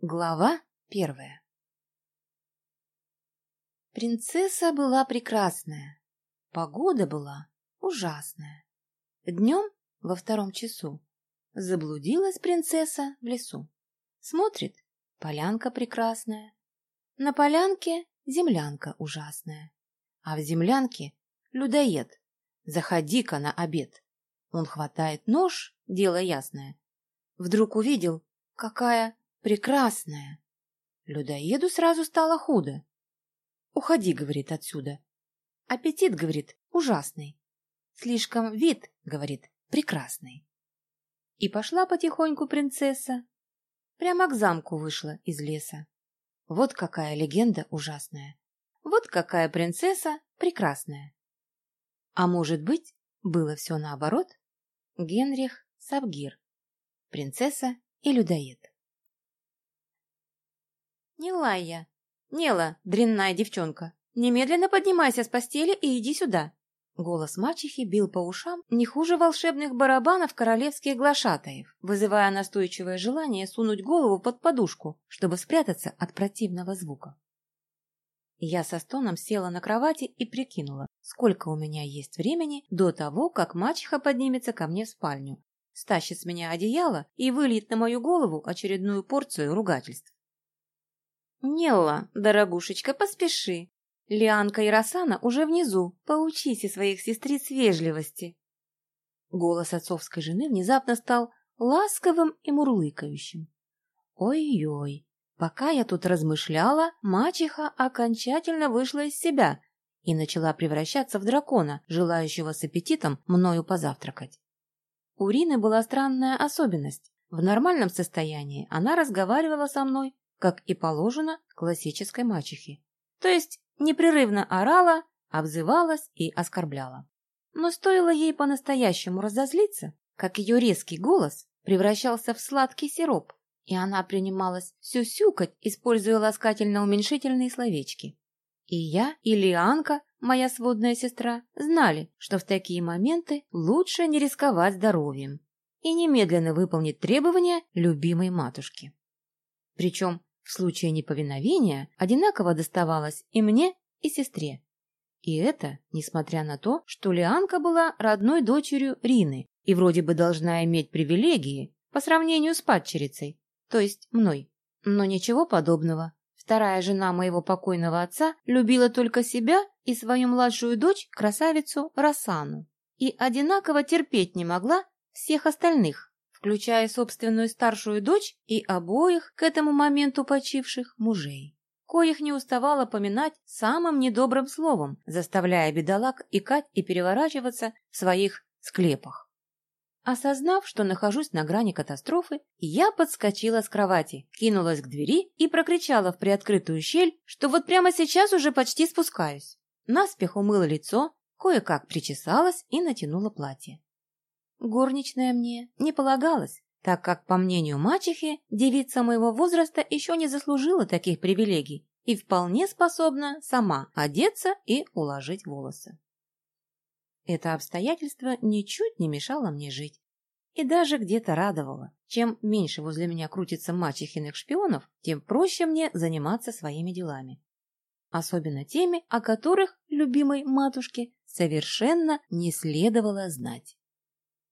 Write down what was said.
Глава первая Принцесса была прекрасная, погода была ужасная. Днем, во втором часу, заблудилась принцесса в лесу. Смотрит, полянка прекрасная. На полянке землянка ужасная, а в землянке людоед. Заходи-ка на обед. Он хватает нож, дело ясное. Вдруг увидел, какая прекрасная. Людоеду сразу стало худо. «Уходи», — говорит, — «отсюда». Аппетит, говорит, ужасный. Слишком вид, говорит, прекрасный. И пошла потихоньку принцесса. Прямо к замку вышла из леса. Вот какая легенда ужасная. Вот какая принцесса прекрасная. А может быть, было все наоборот? Генрих Сабгир. Принцесса и людоед. «Не лай я. Нела, дрянная девчонка, немедленно поднимайся с постели и иди сюда». Голос мачехи бил по ушам не хуже волшебных барабанов королевских глашатаев, вызывая настойчивое желание сунуть голову под подушку, чтобы спрятаться от противного звука. Я со стоном села на кровати и прикинула, сколько у меня есть времени до того, как мачеха поднимется ко мне в спальню, стащит с меня одеяло и выльет на мою голову очередную порцию ругательств. «Нелла, дорогушечка, поспеши. Лианка и Росана уже внизу. Поучись и своих сестриц вежливости». Голос отцовской жены внезапно стал ласковым и мурлыкающим. «Ой-ой, пока я тут размышляла, мачеха окончательно вышла из себя и начала превращаться в дракона, желающего с аппетитом мною позавтракать. У Рины была странная особенность. В нормальном состоянии она разговаривала со мной как и положено классической мачехе. То есть непрерывно орала, обзывалась и оскорбляла. Но стоило ей по-настоящему разозлиться, как ее резкий голос превращался в сладкий сироп, и она принималась сюсюкать, используя ласкательно-уменьшительные словечки. И я, и Лианка, моя сводная сестра, знали, что в такие моменты лучше не рисковать здоровьем и немедленно выполнить требования любимой матушки. Причем в случае неповиновения одинаково доставалось и мне, и сестре. И это, несмотря на то, что Лианка была родной дочерью Рины и вроде бы должна иметь привилегии по сравнению с падчерицей, то есть мной. Но ничего подобного. Вторая жена моего покойного отца любила только себя и свою младшую дочь, красавицу Росану, и одинаково терпеть не могла всех остальных, включая собственную старшую дочь и обоих к этому моменту почивших мужей, коих не уставала поминать самым недобрым словом, заставляя бедолаг икать и переворачиваться в своих склепах. Осознав, что нахожусь на грани катастрофы, я подскочила с кровати, кинулась к двери и прокричала в приоткрытую щель, что вот прямо сейчас уже почти спускаюсь. Наспех умыла лицо, кое-как причесалась и натянула платье. Горничная мне не полагалась, так как, по мнению мачехи, девица моего возраста еще не заслужила таких привилегий и вполне способна сама одеться и уложить волосы. Это обстоятельство ничуть не мешало мне жить и даже где-то радовало. Чем меньше возле меня крутится мачехиных шпионов, тем проще мне заниматься своими делами. Особенно теми, о которых любимой матушке совершенно не следовало знать.